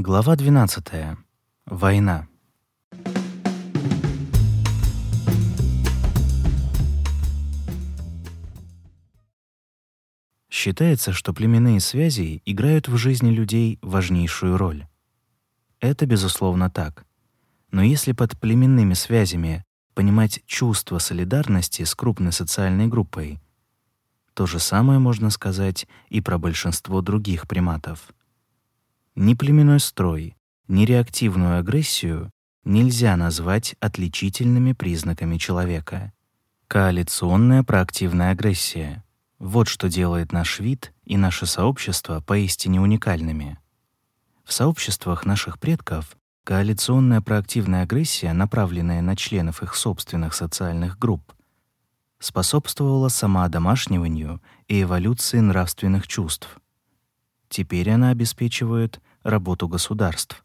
Глава 12. Война. Считается, что племенные связи играют в жизни людей важнейшую роль. Это безусловно так. Но если под племенными связями понимать чувство солидарности с крупной социальной группой, то же самое можно сказать и про большинство других приматов. Ни племенной строй, ни реактивную агрессию нельзя назвать отличительными признаками человека. Коалиционная проактивная агрессия — вот что делает наш вид и наше сообщество поистине уникальными. В сообществах наших предков коалиционная проактивная агрессия, направленная на членов их собственных социальных групп, способствовала самоодомашниванию и эволюции нравственных чувств. Теперь она обеспечивает работу государств.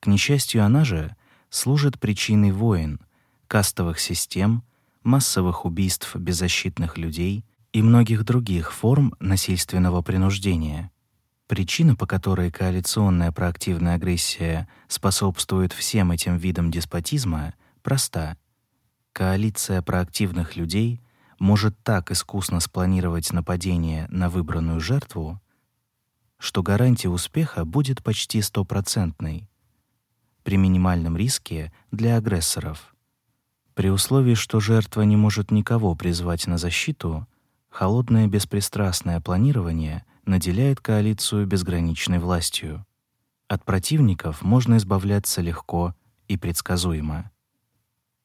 К несчастью, она же служит причиной войн, кастовых систем, массовых убийств беззащитных людей и многих других форм насильственного принуждения. Причина, по которой коалиционная проактивная агрессия способствует всем этим видам деспотизма, проста. Коалиция проактивных людей может так искусно спланировать нападение на выбранную жертву, что гарантия успеха будет почти стопроцентной при минимальном риске для агрессоров. При условии, что жертва не может никого призвать на защиту, холодное беспристрастное планирование — наделяет коалицию безграничной властью. От противников можно избавляться легко и предсказуемо.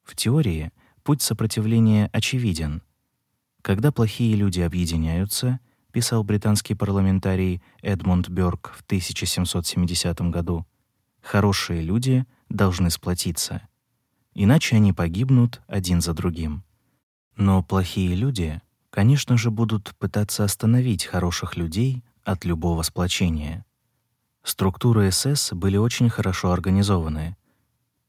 В теории путь сопротивления очевиден. Когда плохие люди объединяются, писал британский парламентарий Эдмунд Бёрк в 1770 году, хорошие люди должны сплотиться, иначе они погибнут один за другим. Но плохие люди конечно же, будут пытаться остановить хороших людей от любого сплочения. Структуры СС были очень хорошо организованы.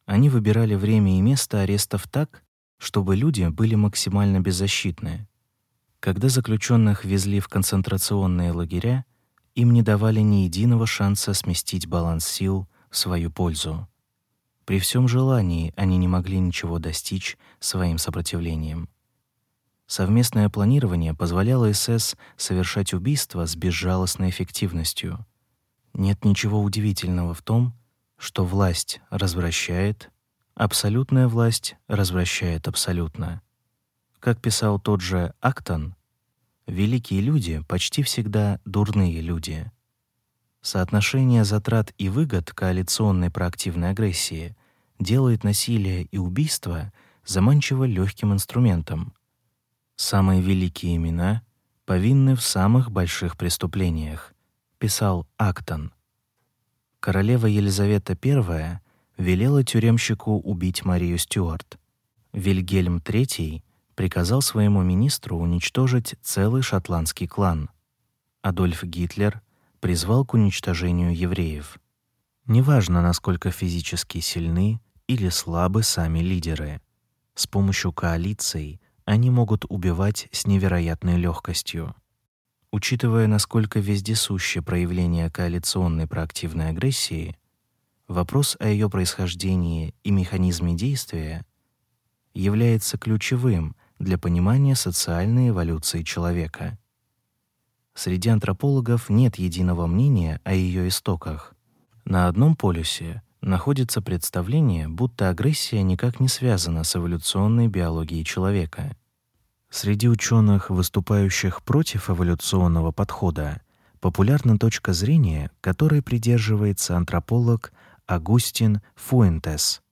Они выбирали время и место арестов так, чтобы люди были максимально беззащитны. Когда заключенных везли в концентрационные лагеря, им не давали ни единого шанса сместить баланс сил в свою пользу. При всем желании они не могли ничего достичь своим сопротивлением. Совместное планирование позволяло СС совершать убийства с безжалостной эффективностью. Нет ничего удивительного в том, что власть развращает, абсолютная власть развращает абсолютно. Как писал тот же Актон, великие люди почти всегда дурные люди. Соотношение затрат и выгод коалиционной проактивной агрессии делает насилие и убийство заманчиво легким инструментом, Самые великие имена повинны в самых больших преступлениях, писал Актон. Королева Елизавета I велела тюремщику убить Марию Стюарт. Вильгельм III приказал своему министру уничтожить целый шотландский клан. Адольф Гитлер призвал к уничтожению евреев. Неважно, насколько физически сильны или слабы сами лидеры, с помощью коалиций они могут убивать с невероятной легкостью. Учитывая, насколько вездесуще проявление коалиционной проактивной агрессии, вопрос о ее происхождении и механизме действия является ключевым для понимания социальной эволюции человека. Среди антропологов нет единого мнения о ее истоках. На одном полюсе находится представление, будто агрессия никак не связана с эволюционной биологией человека. Среди ученых, выступающих против эволюционного подхода, популярна точка зрения, которой придерживается антрополог Агустин Фуэнтес.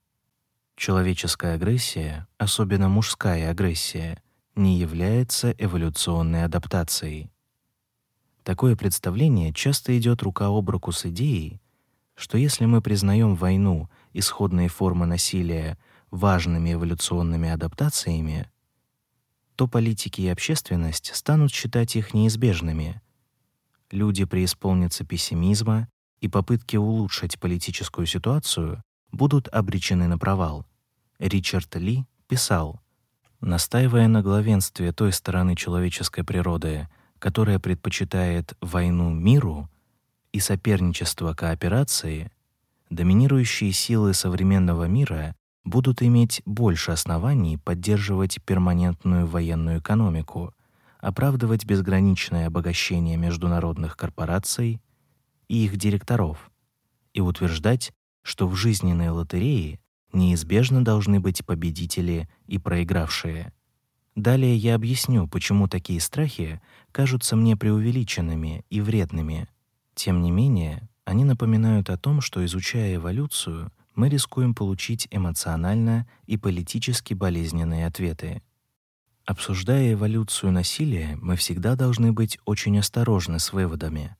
Человеческая агрессия, особенно мужская агрессия, не является эволюционной адаптацией. Такое представление часто идет рука об руку с идеей, что если мы признаем войну исходные формы насилия важными эволюционными адаптациями, то политики и общественность станут считать их неизбежными. Люди преисполнятся пессимизма, и попытки улучшить политическую ситуацию будут обречены на провал. Ричард Ли писал: настаивая на главенстве той стороны человеческой природы, которая предпочитает войну миру, и соперничества кооперации, доминирующие силы современного мира будут иметь больше оснований поддерживать перманентную военную экономику, оправдывать безграничное обогащение международных корпораций и их директоров и утверждать, что в жизненной лотерее неизбежно должны быть победители и проигравшие. Далее я объясню, почему такие страхи кажутся мне преувеличенными и вредными. Тем не менее, они напоминают о том, что изучая эволюцию, мы рискуем получить эмоционально и политически болезненные ответы. Обсуждая эволюцию насилия, мы всегда должны быть очень осторожны с выводами.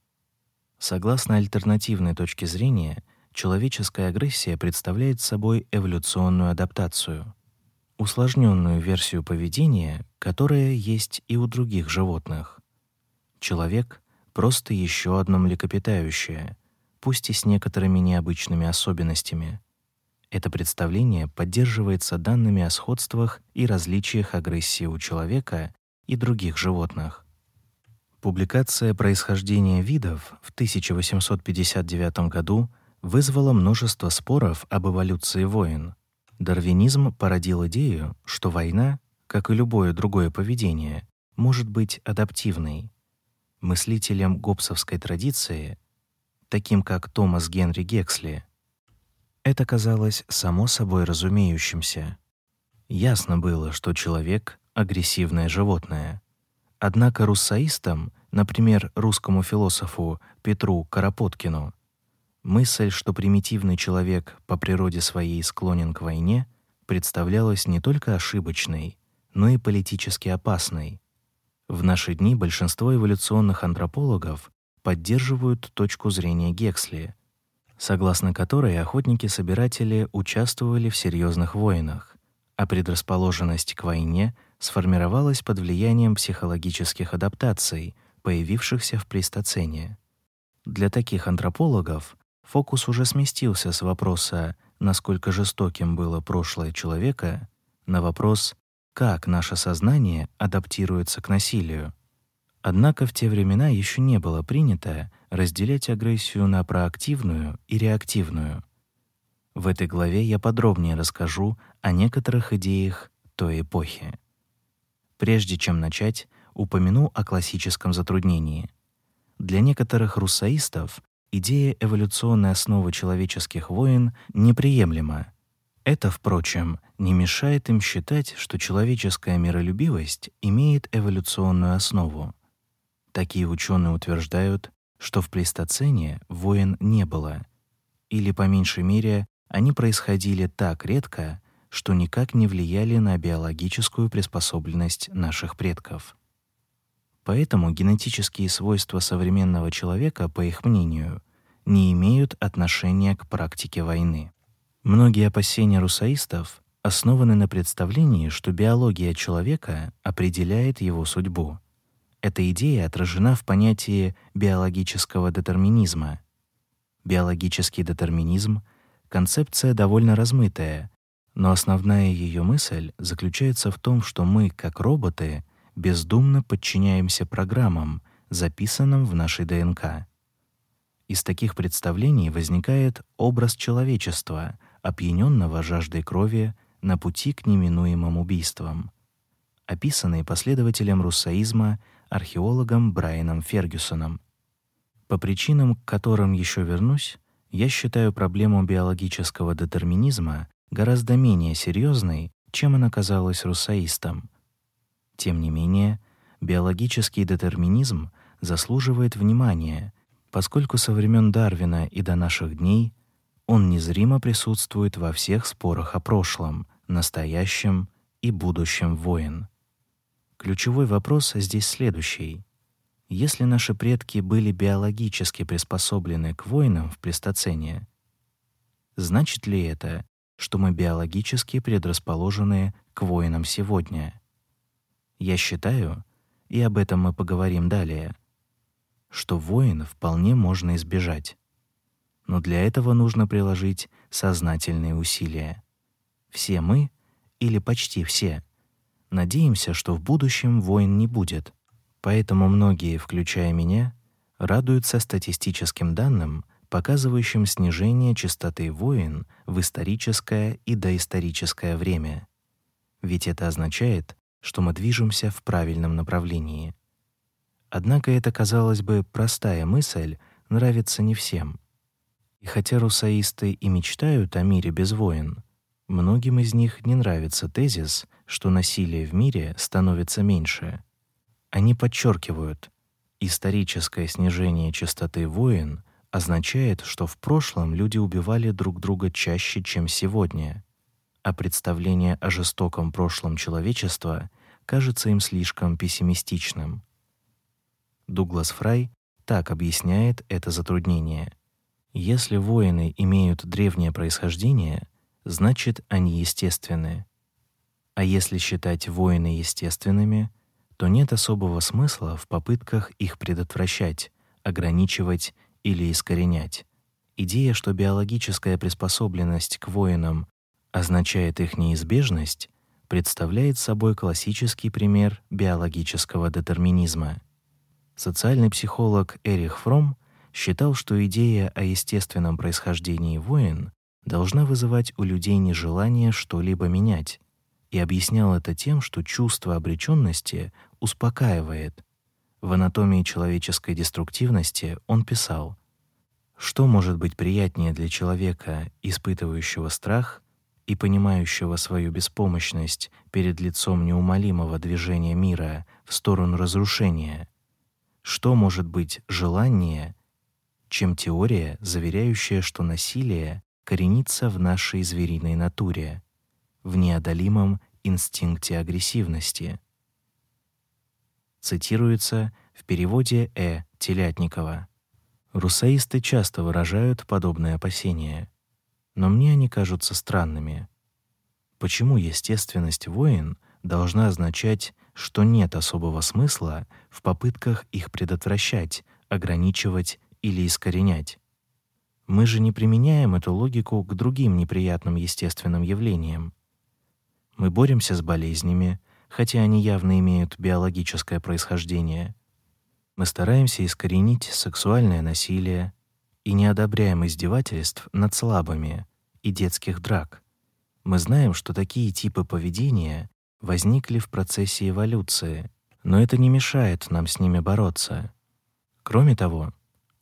Согласно альтернативной точке зрения, человеческая агрессия представляет собой эволюционную адаптацию, усложненную версию поведения, которая есть и у других животных. Человек просто еще одно млекопитающее, пусть и с некоторыми необычными особенностями. Это представление поддерживается данными о сходствах и различиях агрессии у человека и других животных. Публикация происхождения видов в 1859 году вызвала множество споров об эволюции войн. Дарвинизм породил идею, что война, как и любое другое поведение, может быть адаптивной. Мыслителям гоббсовской традиции, таким как Томас Генри Гексли, это казалось само собой разумеющимся. Ясно было, что человек агрессивное животное. Однако руссоистам, например, русскому философу Петру Карапоткину, мысль, что примитивный человек по природе своей склонен к войне, представлялась не только ошибочной, но и политически опасной. В наши дни большинство эволюционных антропологов поддерживают точку зрения Гексли, согласно которой охотники-собиратели участвовали в серьезных войнах, а предрасположенность к войне сформировалась под влиянием психологических адаптаций, появившихся в плейстоцене. Для таких антропологов фокус уже сместился с вопроса, насколько жестоким было прошлое человека, на вопрос, как наше сознание адаптируется к насилию. Однако в те времена еще не было принято разделять агрессию на проактивную и реактивную. В этой главе я подробнее расскажу о некоторых идеях той эпохи. Прежде чем начать, упомяну о классическом затруднении. Для некоторых руссоистов идея эволюционной основы человеческих войн неприемлема. Это, впрочем, не мешает им считать, что человеческая миролюбивость имеет эволюционную основу. Такие ученые утверждают, что в плейстоцене войн не было, или по меньшей мере они происходили так редко, что никак не влияли на биологическую приспособленность наших предков. Поэтому генетические свойства современного человека, по их мнению, не имеют отношения к практике войны. Многие опасения русаистов основаны на представлении, что биология человека определяет его судьбу. Эта идея отражена в понятии биологического детерминизма. Биологический детерминизм концепция довольно размытая, но основная ее мысль заключается в том, что мы, как роботы, бездумно подчиняемся программам, записанным в нашей ДНК. Из таких представлений возникает образ человечества, опьяненного жаждой крови на пути к неминуемым убийствам, описанный последователем руссоизма археологом Брайаном Фергюсоном. По причинам, к которым еще вернусь, я считаю проблему биологического детерминизма гораздо менее серьезной, чем она казалась руссоистам. Тем не менее, биологический детерминизм заслуживает внимания, поскольку со времен Дарвина и до наших дней он незримо присутствует во всех спорах о прошлом, настоящем и будущем войн. Ключевой вопрос здесь следующий: если наши предки были биологически приспособлены к войнам в плейстоцене, значит ли это, что мы биологически предрасположены к войнам сегодня. Я считаю, и об этом мы поговорим далее, что войн вполне можно избежать. Но для этого нужно приложить сознательные усилия. Все мы, или почти все, надеемся, что в будущем войн не будет. Поэтому многие, включая меня, радуются статистическим данным, показывающим снижение частоты войн в историческое и доисторическое время. Ведь это означает, что мы движемся в правильном направлении. Однако эта, казалось бы, простая мысль нравится не всем. И хотя русаисты и мечтают о мире без войн, многим из них не нравится тезис, что насилие в мире становится меньше. Они подчеркивают, историческое снижение частоты войн означает, что в прошлом люди убивали друг друга чаще, чем сегодня, а представление о жестоком прошлом человечества кажется им слишком пессимистичным. Дуглас Фрай так объясняет это затруднение. Если воины имеют древнее происхождение, значит, они естественны. А если считать воины естественными, то нет особого смысла в попытках их предотвращать, ограничивать или искоренять. Идея, что биологическая приспособленность к воинам означает их неизбежность, представляет собой классический пример биологического детерминизма. Социальный психолог Эрих Фром считал, что идея о естественном происхождении воин должна вызывать у людей нежелание что-либо менять, и объяснял это тем, что чувство обречённости успокаивает. В анатомии человеческой деструктивности он писал: что может быть приятнее для человека, испытывающего страх и понимающего свою беспомощность перед лицом неумолимого движения мира в сторону разрушения? Что может быть желаннее, чем теория, заверяющая, что насилие коренится в нашей звериной натуре, в неодолимом инстинкте агрессивности? Цитируется в переводе Э. Телятникова. Русаисты часто выражают подобные опасения, но мне они кажутся странными. Почему естественность войн должна означать, что нет особого смысла в попытках их предотвращать, ограничивать или искоренять? Мы же не применяем эту логику к другим неприятным естественным явлениям. Мы боремся с болезнями, хотя они явно имеют биологическое происхождение. Мы стараемся искоренить сексуальное насилие и не одобряем издевательств над слабыми и детских драк. Мы знаем, что такие типы поведения возникли в процессе эволюции, но это не мешает нам с ними бороться. Кроме того,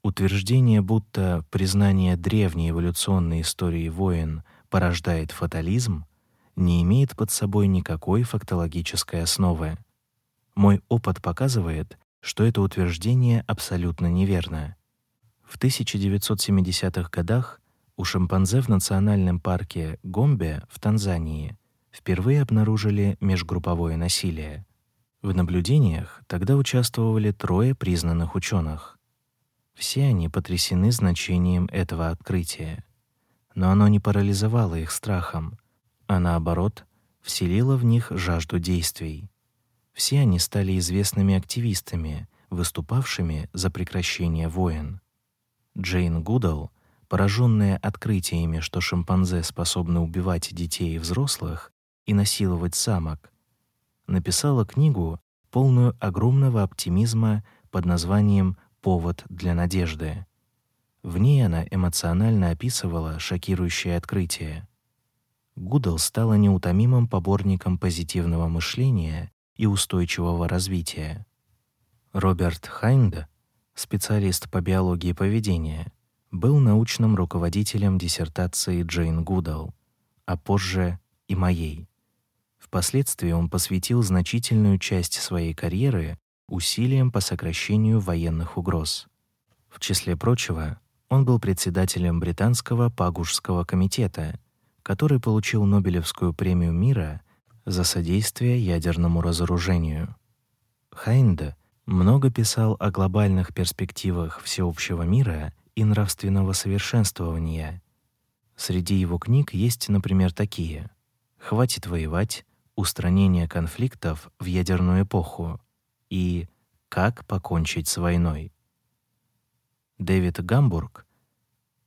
утверждение, будто признание древней эволюционной истории войн порождает фатализм, не имеет под собой никакой фактологической основы. Мой опыт показывает, что это утверждение абсолютно неверно. В 1970-х годах у шимпанзе в национальном парке Гомбе в Танзании впервые обнаружили межгрупповое насилие. В наблюдениях тогда участвовали трое признанных ученых. Все они потрясены значением этого открытия. Но оно не парализовало их страхом, а наоборот, вселило в них жажду действий. Все они стали известными активистами, выступавшими за прекращение войн. Джейн Гудал, пораженная открытиями, что шимпанзе способны убивать детей и взрослых и насиловать самок, написала книгу, полную огромного оптимизма под названием Повод для надежды. В ней она эмоционально описывала шокирующее открытие. Гудал стала неутомимым поборником позитивного мышления и устойчивого развития. Роберт Хайнда, специалист по биологии поведения, был научным руководителем диссертации Джейн Гудал, а позже и моей. Впоследствии он посвятил значительную часть своей карьеры усилиям по сокращению военных угроз. В числе прочего, он был председателем британского Пагужского комитета, который получил Нобелевскую премию мира за содействие ядерному разоружению. Хайнде много писал о глобальных перспективах всеобщего мира и нравственного совершенствования. Среди его книг есть, например, такие: Хватит воевать, устранение конфликтов в ядерную эпоху и Как покончить с войной. Дэвид Гамбург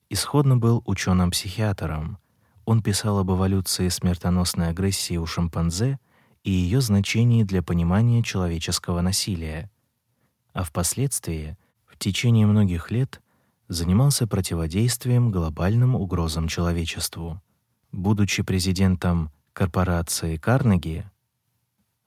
исходно был ученым-психиатром, он писал об эволюции смертоносной агрессии у шимпанзе и ее значении для понимания человеческого насилия. А впоследствии, в течение многих лет занимался противодействием глобальным угрозам человечеству. Будучи президентом корпорации Карнеги,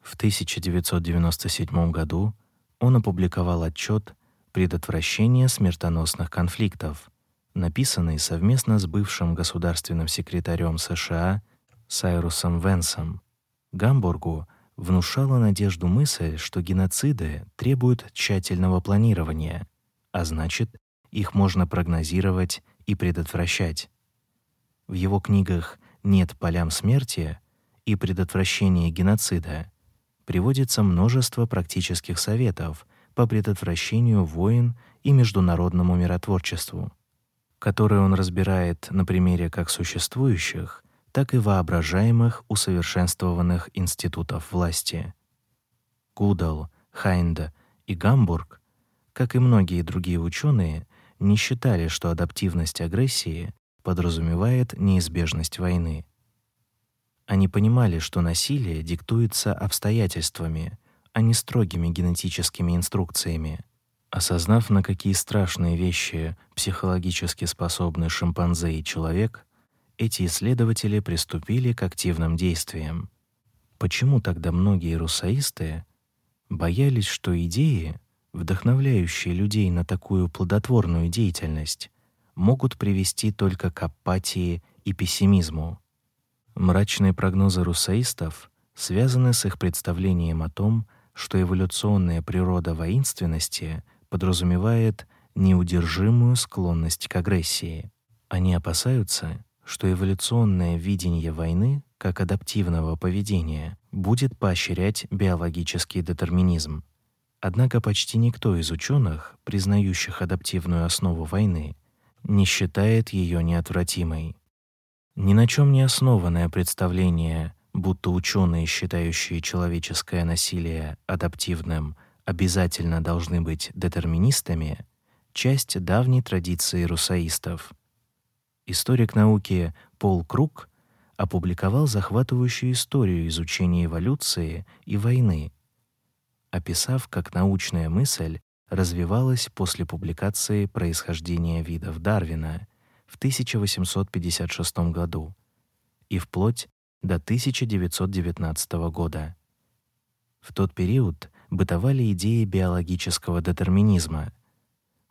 в 1997 году он опубликовал отчет «Предотвращение смертоносных конфликтов», написанный совместно с бывшим государственным секретарем США Сайрусом Венсом. Гамбургу внушала надежду мысль, что геноциды требуют тщательного планирования, а значит, их можно прогнозировать и предотвращать. В его книгах «Нет полям смерти» и «Предотвращение геноцида» приводится множество практических советов по предотвращению войн и международному миротворчеству, которые он разбирает на примере как существующих, так и воображаемых усовершенствованных институтов власти. Гудал, Хайнда и Гамбург, как и многие другие ученые, не считали, что адаптивность агрессии подразумевает неизбежность войны. Они понимали, что насилие диктуется обстоятельствами, а не строгими генетическими инструкциями. Осознав, на какие страшные вещи психологически способны шимпанзе и человек, эти исследователи приступили к активным действиям. Почему тогда многие русаисты боялись, что идеи, вдохновляющие людей на такую плодотворную деятельность, могут привести только к апатии и пессимизму? Мрачные прогнозы русаистов связаны с их представлением о том, что эволюционная природа воинственности подразумевает неудержимую склонность к агрессии. Они опасаются, что эволюционное видение войны как адаптивного поведения будет поощрять биологический детерминизм. Однако почти никто из ученых, признающих адаптивную основу войны, не считает ее неотвратимой. Ни на чем не основанное представление, будто ученые, считающие человеческое насилие адаптивным, обязательно должны быть детерминистами, часть давней традиции русаистов. Историк науки Пол Круг опубликовал захватывающую историю изучения эволюции и войны, описав, как научная мысль развивалась после публикации происхождения видов Дарвина в 1856 году и вплоть до 1919 года. В тот период бытовали идеи биологического детерминизма.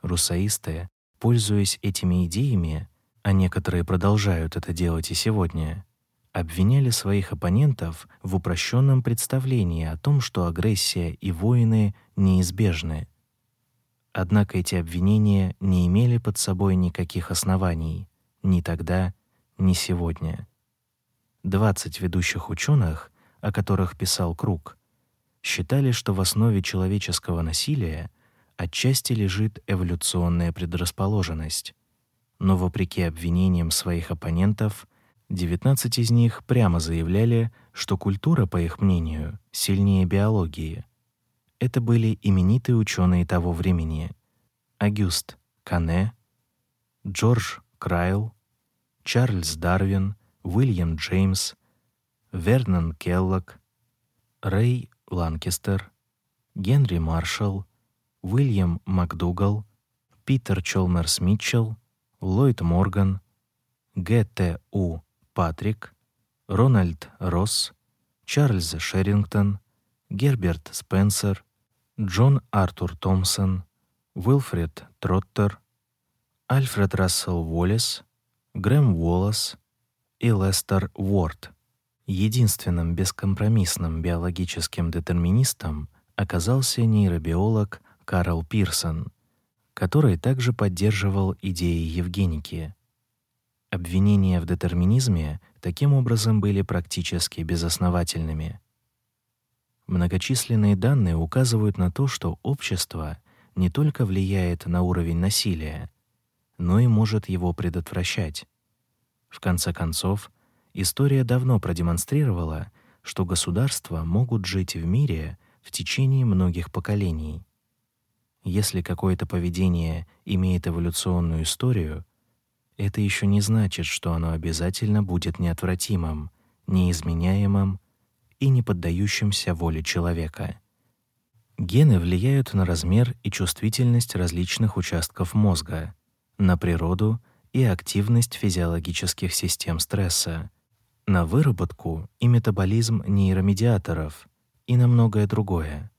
Русаисты, пользуясь этими идеями, а некоторые продолжают это делать и сегодня, обвиняли своих оппонентов в упрощенном представлении о том, что агрессия и войны неизбежны. Однако эти обвинения не имели под собой никаких оснований ни тогда, ни сегодня. 20 ведущих ученых, о которых писал Круг, считали, что в основе человеческого насилия отчасти лежит эволюционная предрасположенность. Но вопреки обвинениям своих оппонентов, 19 из них прямо заявляли, что культура, по их мнению, сильнее биологии — это были именитые ученые того времени: Агюст Кане, Джордж Крайл, Чарльз Дарвин, Уильям Джеймс, Вернон Келлок, Рэй Ланкестер, Генри Маршалл, Уильям МакДугал, Питер Чолмерс Митчелл, Ллойд Морган, Г.Т.У. Патрик, Рональд Росс, Чарльз Шерингтон, Герберт Спенсер, Джон Артур Томпсон, Уилфред Троттер, Альфред Рассел Уоллес, Грэм Уоллес и Лестер Уорд. Единственным бескомпромиссным биологическим детерминистом оказался нейробиолог Карл Пирсон, который также поддерживал идеи Евгеники. Обвинения в детерминизме таким образом были практически безосновательными. Многочисленные данные указывают на то, что общество не только влияет на уровень насилия, но и может его предотвращать. В конце концов, история давно продемонстрировала, что государства могут жить в мире в течение многих поколений. Если какое-то поведение имеет эволюционную историю, это еще не значит, что оно обязательно будет неотвратимым, неизменяемым и не поддающимся воле человека. Гены влияют на размер и чувствительность различных участков мозга, на природу и активность физиологических систем стресса, на выработку и метаболизм нейромедиаторов и на многое другое.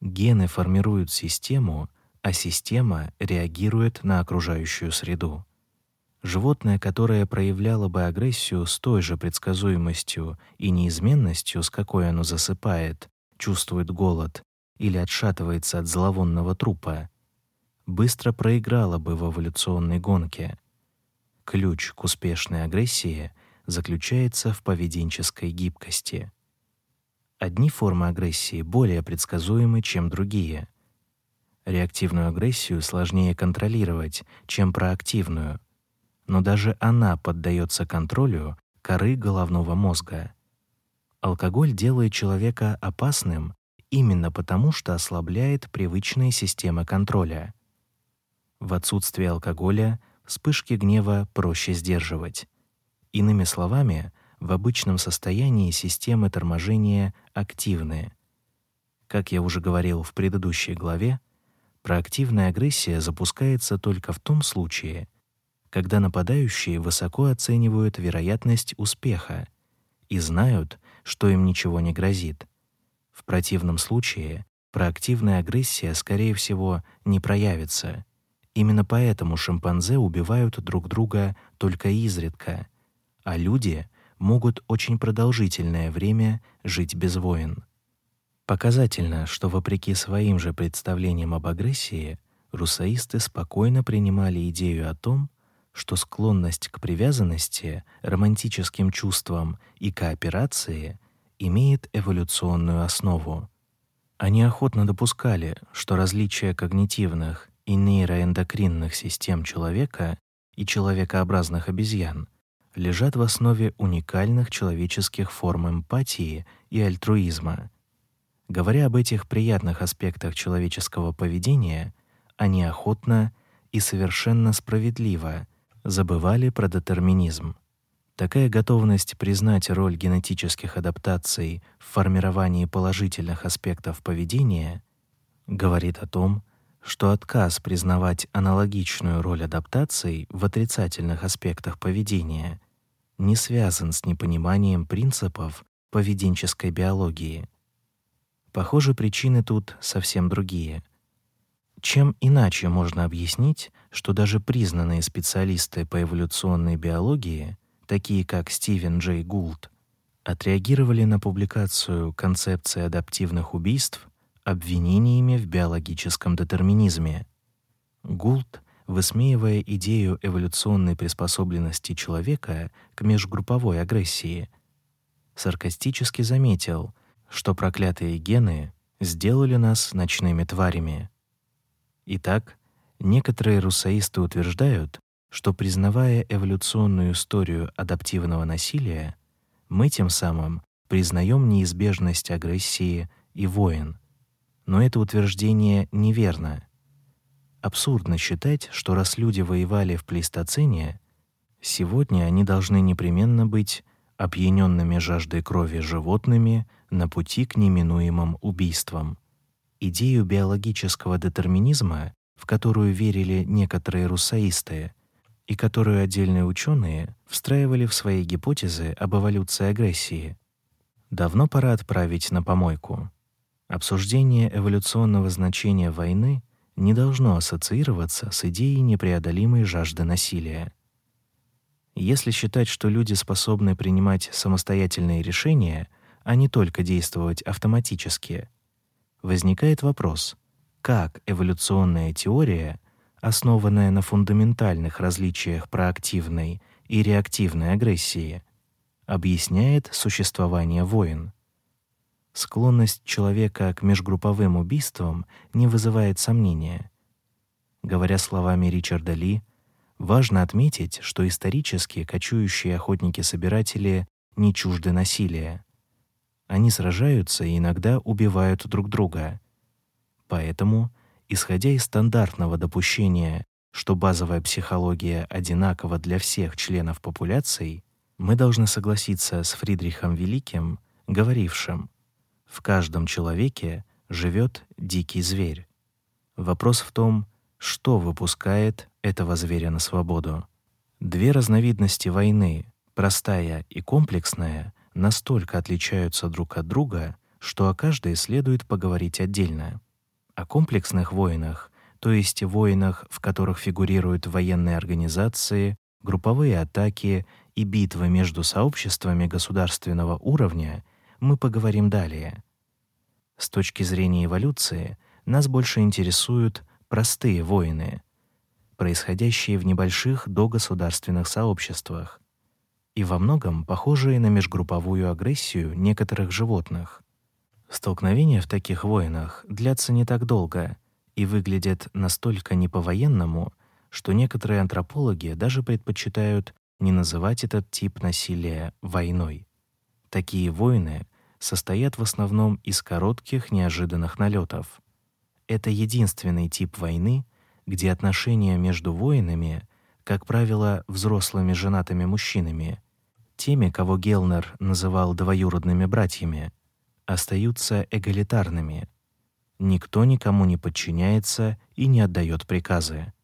Гены формируют систему, а система реагирует на окружающую среду. Животное, которое проявляло бы агрессию с той же предсказуемостью и неизменностью, с какой оно засыпает, чувствует голод или отшатывается от зловонного трупа, быстро проиграло бы в эволюционной гонке. Ключ к успешной агрессии заключается в поведенческой гибкости. Одни формы агрессии более предсказуемы, чем другие. Реактивную агрессию сложнее контролировать, чем проактивную, но даже она поддается контролю коры головного мозга. Алкоголь делает человека опасным именно потому, что ослабляет привычные системы контроля. В отсутствие алкоголя вспышки гнева проще сдерживать. Иными словами, в обычном состоянии системы торможения активны. Как я уже говорил в предыдущей главе, проактивная агрессия запускается только в том случае, когда нападающие высоко оценивают вероятность успеха и знают, что им ничего не грозит. В противном случае проактивная агрессия, скорее всего, не проявится. Именно поэтому шимпанзе убивают друг друга только изредка, а люди могут очень продолжительное время жить без войн. Показательно, что вопреки своим же представлениям об агрессии, русаисты спокойно принимали идею о том, что склонность к привязанности, романтическим чувствам и кооперации имеет эволюционную основу. Они охотно допускали, что различия когнитивных и нейроэндокринных систем человека и человекообразных обезьян лежат в основе уникальных человеческих форм эмпатии и альтруизма. Говоря об этих приятных аспектах человеческого поведения, они охотно и совершенно справедливо забывали про детерминизм. Такая готовность признать роль генетических адаптаций в формировании положительных аспектов поведения говорит о том, что отказ признавать аналогичную роль адаптаций в отрицательных аспектах поведения не связан с непониманием принципов поведенческой биологии. Похоже, причины тут совсем другие. Чем иначе можно объяснить, что даже признанные специалисты по эволюционной биологии, такие как Стивен Джей Гулд, отреагировали на публикацию концепции адаптивных убийств обвинениями в биологическом детерминизме. Гулд высмеивая идею эволюционной приспособленности человека к межгрупповой агрессии, саркастически заметил, что проклятые гены сделали нас ночными тварями. Итак, некоторые руссоисты утверждают, что признавая эволюционную историю адаптивного насилия, мы тем самым признаем неизбежность агрессии и войн. Но это утверждение неверно. Абсурдно считать, что раз люди воевали в плейстоцене, сегодня они должны непременно быть опьяненными жаждой крови животными на пути к неминуемым убийствам. Идею биологического детерминизма, в которую верили некоторые руссоисты, и которую отдельные ученые встраивали в свои гипотезы об эволюции агрессии, давно пора отправить на помойку. Обсуждение эволюционного значения войны не должно ассоциироваться с идеей непреодолимой жажды насилия. Если считать, что люди способны принимать самостоятельные решения, а не только действовать автоматически, возникает вопрос: как эволюционная теория, основанная на фундаментальных различиях проактивной и реактивной агрессии, объясняет существование войн? Склонность человека к межгрупповым убийствам не вызывает сомнения. Говоря словами Ричарда Ли, важно отметить, что исторически кочующие охотники-собиратели не чужды насилия. Они сражаются и иногда убивают друг друга. Поэтому, исходя из стандартного допущения, что базовая психология одинакова для всех членов популяций, мы должны согласиться с Фридрихом Великим, говорившим: в каждом человеке живет дикий зверь. Вопрос в том, что выпускает этого зверя на свободу. Две разновидности войны, простая и комплексная, настолько отличаются друг от друга, что о каждой следует поговорить отдельно. О комплексных войнах, то есть войнах, в которых фигурируют военные организации, групповые атаки и битвы между сообществами государственного уровня, мы поговорим далее. С точки зрения эволюции нас больше интересуют простые войны, происходящие в небольших догосударственных сообществах и во многом похожие на межгрупповую агрессию некоторых животных. Столкновения в таких войнах длятся не так долго и выглядят настолько не по-военному, что некоторые антропологи даже предпочитают не называть этот тип насилия войной. Такие войны состоят в основном из коротких неожиданных налетов. Это единственный тип войны, где отношения между воинами, как правило, взрослыми женатыми мужчинами, теми, кого Гелнер называл двоюродными братьями, остаются эгалитарными. Никто никому не подчиняется и не отдает приказы.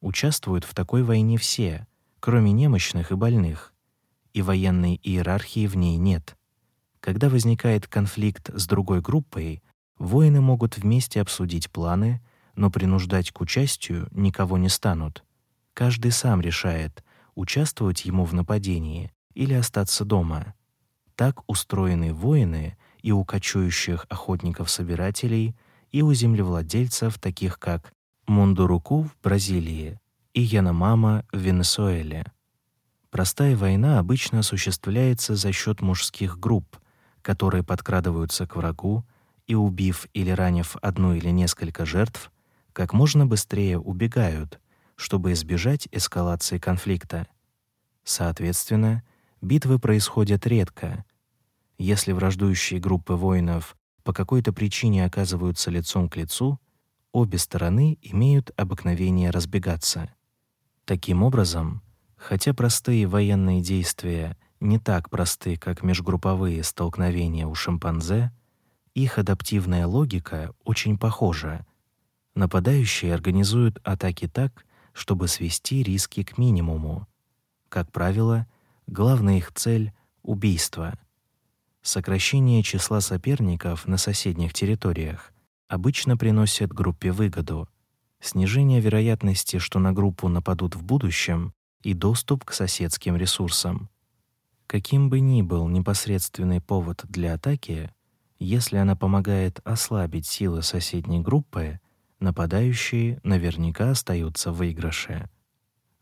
Участвуют в такой войне все, кроме немощных и больных, и военной иерархии в ней нет. Когда возникает конфликт с другой группой, воины могут вместе обсудить планы, но принуждать к участию никого не станут. Каждый сам решает, участвовать ему в нападении или остаться дома. Так устроены воины и у кочующих охотников-собирателей, и у землевладельцев, таких как Мундуруку в Бразилии, и Яномама в Венесуэле. Простая война обычно осуществляется за счет мужских групп, которые подкрадываются к врагу и, убив или ранив одну или несколько жертв, как можно быстрее убегают, чтобы избежать эскалации конфликта. Соответственно, битвы происходят редко. Если враждующие группы воинов по какой-то причине оказываются лицом к лицу, обе стороны имеют обыкновение разбегаться. Таким образом, хотя простые военные действия не так просты, как межгрупповые столкновения у шимпанзе, их адаптивная логика очень похожа. Нападающие организуют атаки так, чтобы свести риски к минимуму. Как правило, главная их цель убийство. Сокращение числа соперников на соседних территориях обычно приносит группе выгоду, снижение вероятности, что на группу нападут в будущем, и доступ к соседским ресурсам. Каким бы ни был непосредственный повод для атаки, если она помогает ослабить силы соседней группы, нападающие наверняка остаются в выигрыше.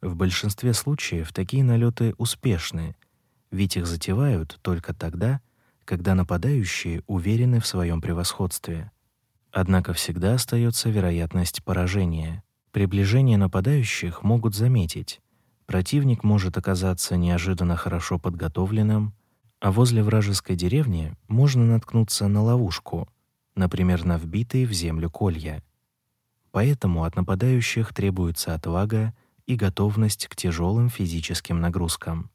В большинстве случаев такие налеты успешны, ведь их затевают только тогда, когда нападающие уверены в своем превосходстве. Однако всегда остается вероятность поражения. Приближение нападающих могут заметить. Противник может оказаться неожиданно хорошо подготовленным, а возле вражеской деревни можно наткнуться на ловушку, например, на вбитые в землю колья. Поэтому от нападающих требуется отвага и готовность к тяжелым физическим нагрузкам.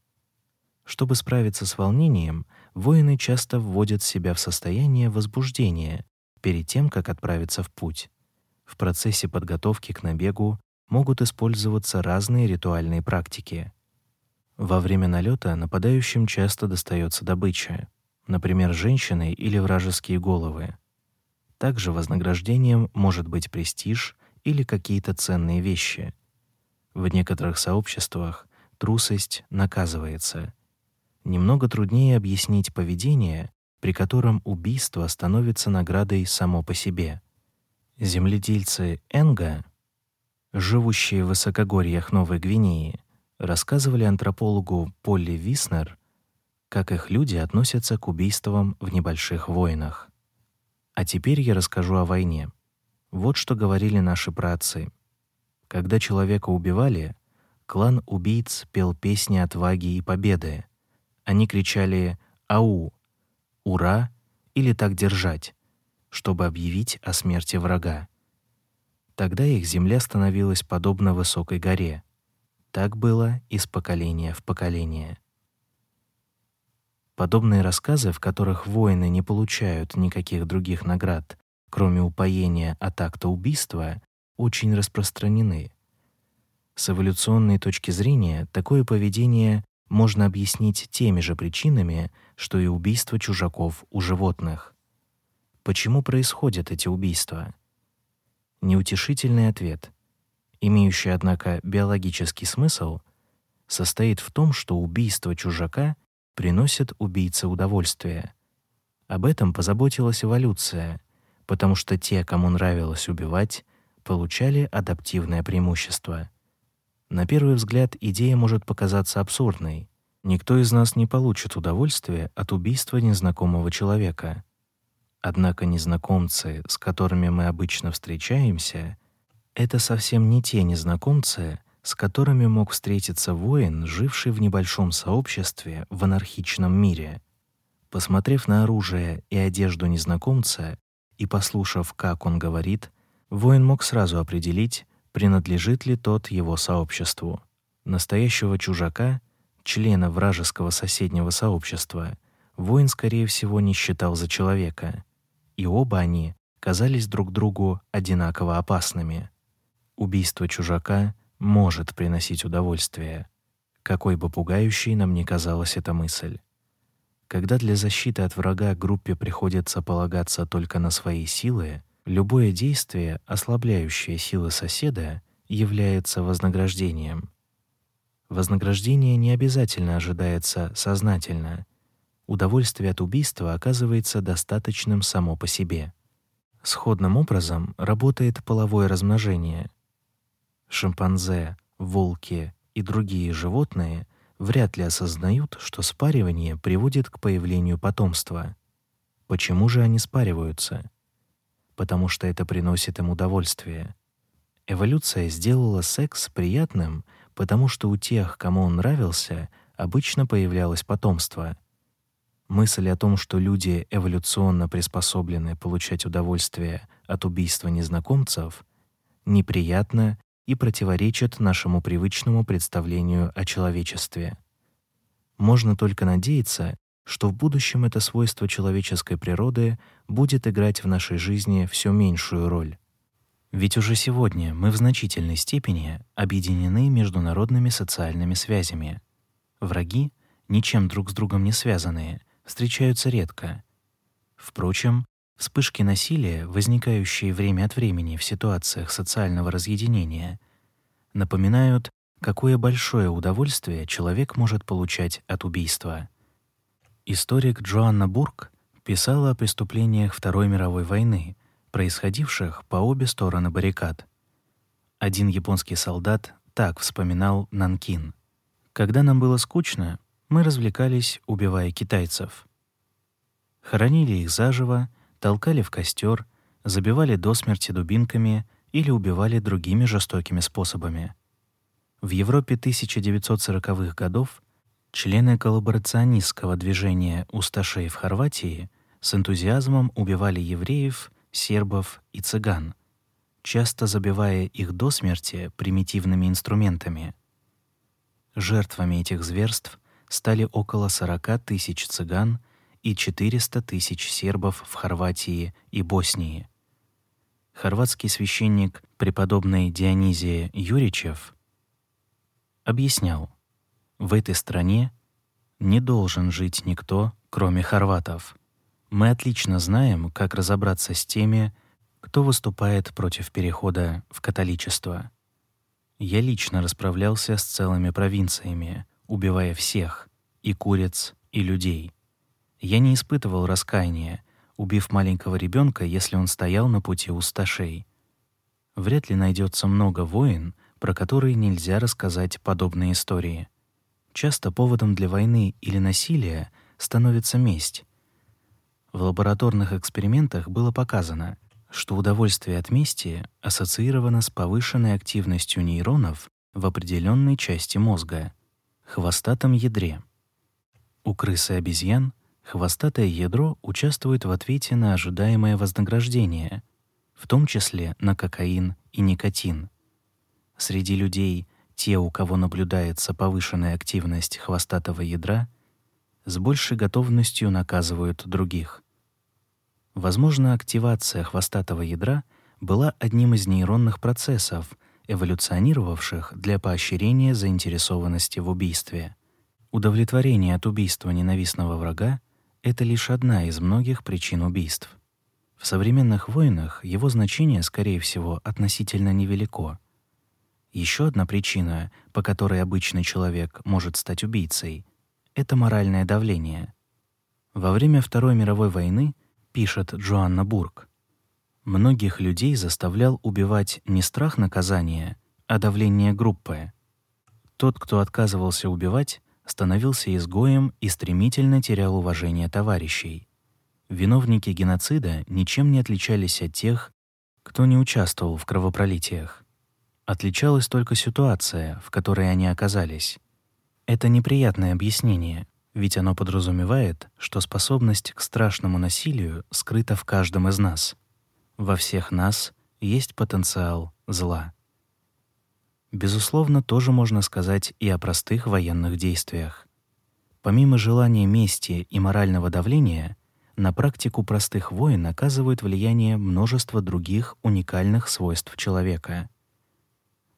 Чтобы справиться с волнением, воины часто вводят себя в состояние возбуждения перед тем, как отправиться в путь. В процессе подготовки к набегу могут использоваться разные ритуальные практики. Во время налета нападающим часто достается добыча, например, женщины или вражеские головы. Также вознаграждением может быть престиж или какие-то ценные вещи. В некоторых сообществах трусость наказывается. Немного труднее объяснить поведение, при котором убийство становится наградой само по себе. Земледельцы Энга, живущие в высокогорьях Новой Гвинеи, рассказывали антропологу Полли Виснер, как их люди относятся к убийствам в небольших войнах. А теперь я расскажу о войне. Вот что говорили наши праотцы. Когда человека убивали, клан убийц пел песни отваги и победы. Они кричали «Ау!» «Ура!» или «Так держать», чтобы объявить о смерти врага. Тогда их земля становилась подобна высокой горе. Так было из поколения в поколение. Подобные рассказы, в которых воины не получают никаких других наград, кроме упоения от акта убийства, очень распространены. С эволюционной точки зрения такое поведение можно объяснить теми же причинами, что и убийство чужаков у животных. Почему происходят эти убийства? Неутешительный ответ, имеющий однако биологический смысл, состоит в том, что убийство чужака приносит убийце удовольствие. Об этом позаботилась эволюция, потому что те, кому нравилось убивать, получали адаптивное преимущество. На первый взгляд идея может показаться абсурдной. Никто из нас не получит удовольствия от убийства незнакомого человека. Однако незнакомцы, с которыми мы обычно встречаемся, это совсем не те незнакомцы, с которыми мог встретиться воин, живший в небольшом сообществе в анархичном мире. Посмотрев на оружие и одежду незнакомца и послушав, как он говорит, воин мог сразу определить, принадлежит ли тот его сообществу. Настоящего чужака, члена вражеского соседнего сообщества, воин, скорее всего, не считал за человека, и оба они казались друг другу одинаково опасными. Убийство чужака — может приносить удовольствие, какой бы пугающей нам ни казалась эта мысль. Когда для защиты от врага группе приходится полагаться только на свои силы, любое действие, ослабляющее силы соседа, является вознаграждением. Вознаграждение не обязательно ожидается сознательно. Удовольствие от убийства оказывается достаточным само по себе. Сходным образом работает половое размножение шимпанзе, волки и другие животные вряд ли осознают, что спаривание приводит к появлению потомства. Почему же они спариваются? Потому что это приносит им удовольствие. Эволюция сделала секс приятным, потому что у тех, кому он нравился, обычно появлялось потомство. Мысль о том, что люди эволюционно приспособлены получать удовольствие от убийства незнакомцев, неприятна и противоречат нашему привычному представлению о человечестве. Можно только надеяться, что в будущем это свойство человеческой природы будет играть в нашей жизни все меньшую роль. Ведь уже сегодня мы в значительной степени объединены международными социальными связями. Враги, ничем друг с другом не связанные, встречаются редко. Впрочем, Вспышки насилия, возникающие время от времени в ситуациях социального разъединения, напоминают, какое большое удовольствие человек может получать от убийства. Историк Джоанна Бург писала о преступлениях Второй мировой войны, происходивших по обе стороны баррикад. Один японский солдат так вспоминал Нанкин. «Когда нам было скучно, мы развлекались, убивая китайцев. Хоронили их заживо, толкали в костер, забивали до смерти дубинками или убивали другими жестокими способами. В Европе 1940-х годов члены коллаборационистского движения усташей в Хорватии с энтузиазмом убивали евреев, сербов и цыган, часто забивая их до смерти примитивными инструментами. Жертвами этих зверств стали около 40 тысяч цыган и 400 тысяч сербов в Хорватии и Боснии. Хорватский священник преподобный Дионизий Юричев объяснял, в этой стране не должен жить никто, кроме хорватов. Мы отлично знаем, как разобраться с теми, кто выступает против перехода в католичество. Я лично расправлялся с целыми провинциями, убивая всех, и куриц, и людей. Я не испытывал раскаяния, убив маленького ребенка, если он стоял на пути усташей. Вряд ли найдется много войн, про которые нельзя рассказать подобные истории. Часто поводом для войны или насилия становится месть. В лабораторных экспериментах было показано, что удовольствие от мести ассоциировано с повышенной активностью нейронов в определенной части мозга хвостатом ядре. У крыс и обезьян Хвостатое ядро участвует в ответе на ожидаемое вознаграждение, в том числе на кокаин и никотин. Среди людей те, у кого наблюдается повышенная активность хвостатого ядра, с большей готовностью наказывают других. Возможно, активация хвостатого ядра была одним из нейронных процессов, эволюционировавших для поощрения заинтересованности в убийстве. Удовлетворение от убийства ненавистного врага — это лишь одна из многих причин убийств. В современных войнах его значение, скорее всего, относительно невелико. Еще одна причина, по которой обычный человек может стать убийцей — это моральное давление. Во время Второй мировой войны, пишет Джоанна Бург, многих людей заставлял убивать не страх наказания, а давление группы. Тот, кто отказывался убивать, становился изгоем и стремительно терял уважение товарищей. Виновники геноцида ничем не отличались от тех, кто не участвовал в кровопролитиях. Отличалась только ситуация, в которой они оказались. Это неприятное объяснение, ведь оно подразумевает, что способность к страшному насилию скрыта в каждом из нас. Во всех нас есть потенциал зла. Безусловно, тоже можно сказать и о простых военных действиях. Помимо желания мести и морального давления, на практику простых войн оказывают влияние множество других уникальных свойств человека.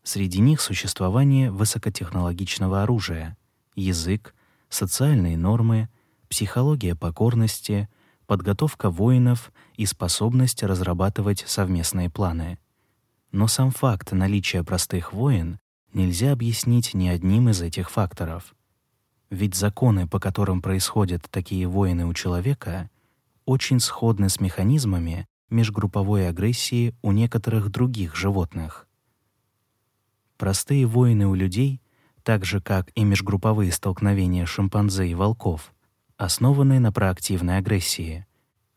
Среди них существование высокотехнологичного оружия, язык, социальные нормы, психология покорности, подготовка воинов и способность разрабатывать совместные планы. Но сам факт наличия простых войн нельзя объяснить ни одним из этих факторов. Ведь законы, по которым происходят такие войны у человека, очень сходны с механизмами межгрупповой агрессии у некоторых других животных. Простые войны у людей, так же как и межгрупповые столкновения шимпанзе и волков, основаны на проактивной агрессии.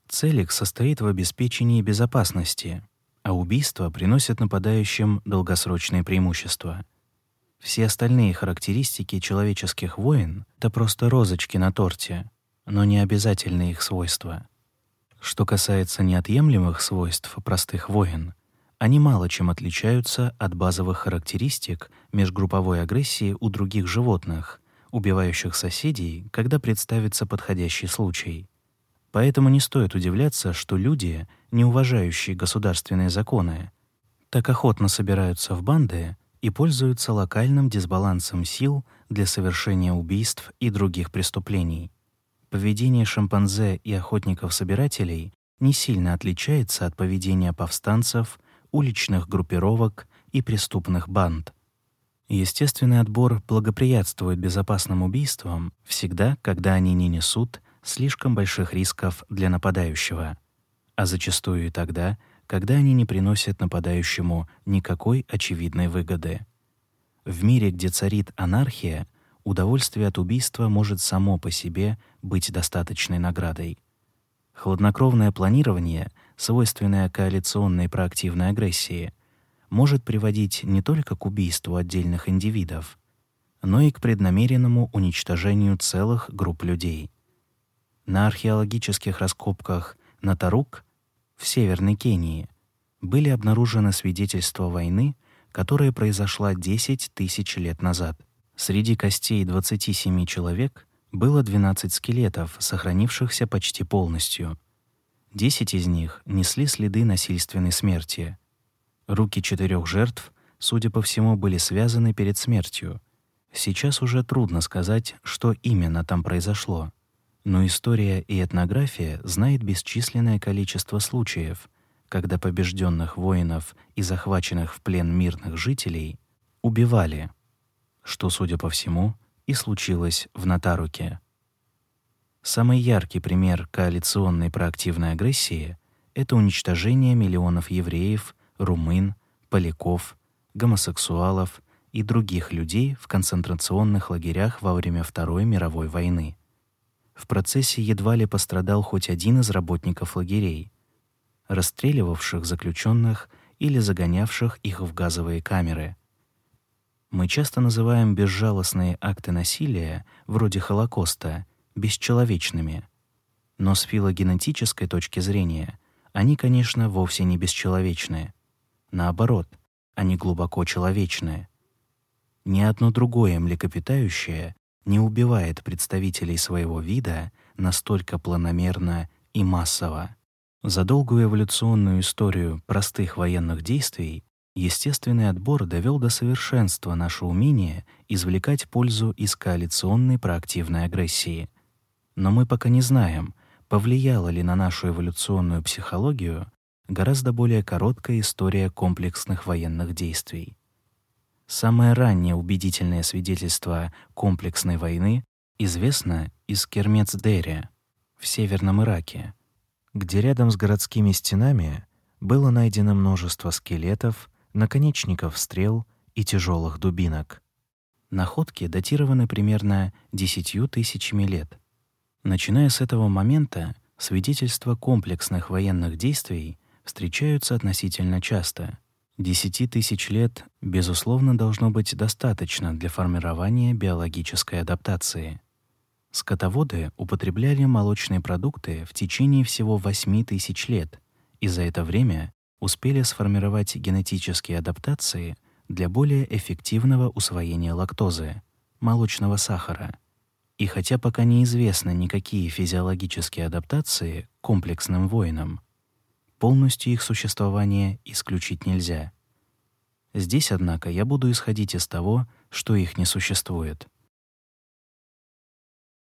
Цель их состоит в обеспечении безопасности, а убийства приносят нападающим долгосрочные преимущества. Все остальные характеристики человеческих войн — это просто розочки на торте, но не обязательные их свойства. Что касается неотъемлемых свойств простых войн, они мало чем отличаются от базовых характеристик межгрупповой агрессии у других животных, убивающих соседей, когда представится подходящий случай. Поэтому не стоит удивляться, что люди, не уважающие государственные законы, так охотно собираются в банды и пользуются локальным дисбалансом сил для совершения убийств и других преступлений. Поведение шимпанзе и охотников-собирателей не сильно отличается от поведения повстанцев, уличных группировок и преступных банд. Естественный отбор благоприятствует безопасным убийствам всегда, когда они не несут слишком больших рисков для нападающего, а зачастую и тогда, когда они не приносят нападающему никакой очевидной выгоды. В мире, где царит анархия, удовольствие от убийства может само по себе быть достаточной наградой. Хладнокровное планирование, свойственное коалиционной проактивной агрессии, может приводить не только к убийству отдельных индивидов, но и к преднамеренному уничтожению целых групп людей. На археологических раскопках на Тарук в Северной Кении были обнаружены свидетельства войны, которая произошла 10 тысяч лет назад. Среди костей 27 человек было 12 скелетов, сохранившихся почти полностью. 10 из них несли следы насильственной смерти. Руки четырех жертв, судя по всему, были связаны перед смертью. Сейчас уже трудно сказать, что именно там произошло. Но история и этнография знает бесчисленное количество случаев, когда побежденных воинов и захваченных в плен мирных жителей убивали что, судя по всему, и случилось в Натаруке. Самый яркий пример коалиционной проактивной агрессии — это уничтожение миллионов евреев, румын, поляков, гомосексуалов и других людей в концентрационных лагерях во время Второй мировой войны. В процессе едва ли пострадал хоть один из работников лагерей, расстреливавших заключенных или загонявших их в газовые камеры — мы часто называем безжалостные акты насилия, вроде Холокоста, бесчеловечными. Но с филогенетической точки зрения они, конечно, вовсе не бесчеловечные. Наоборот, они глубоко человечные. Ни одно другое млекопитающее не убивает представителей своего вида настолько планомерно и массово. За долгую эволюционную историю простых военных действий естественный отбор довел до совершенства наше умение извлекать пользу из коалиционной проактивной агрессии. Но мы пока не знаем, повлияла ли на нашу эволюционную психологию гораздо более короткая история комплексных военных действий. Самое раннее убедительное свидетельство комплексной войны известно из Кермец-Дери в Северном Ираке, где рядом с городскими стенами было найдено множество скелетов, наконечников стрел и тяжелых дубинок. Находки датированы примерно десятью тысячами лет. Начиная с этого момента, свидетельства комплексных военных действий встречаются относительно часто. Десяти тысяч лет, безусловно, должно быть достаточно для формирования биологической адаптации. Скотоводы употребляли молочные продукты в течение всего 8 тысяч лет, и за это время успели сформировать генетические адаптации для более эффективного усвоения лактозы, молочного сахара. И хотя пока неизвестны никакие физиологические адаптации к комплексным войнам, полностью их существование исключить нельзя. Здесь, однако, я буду исходить из того, что их не существует.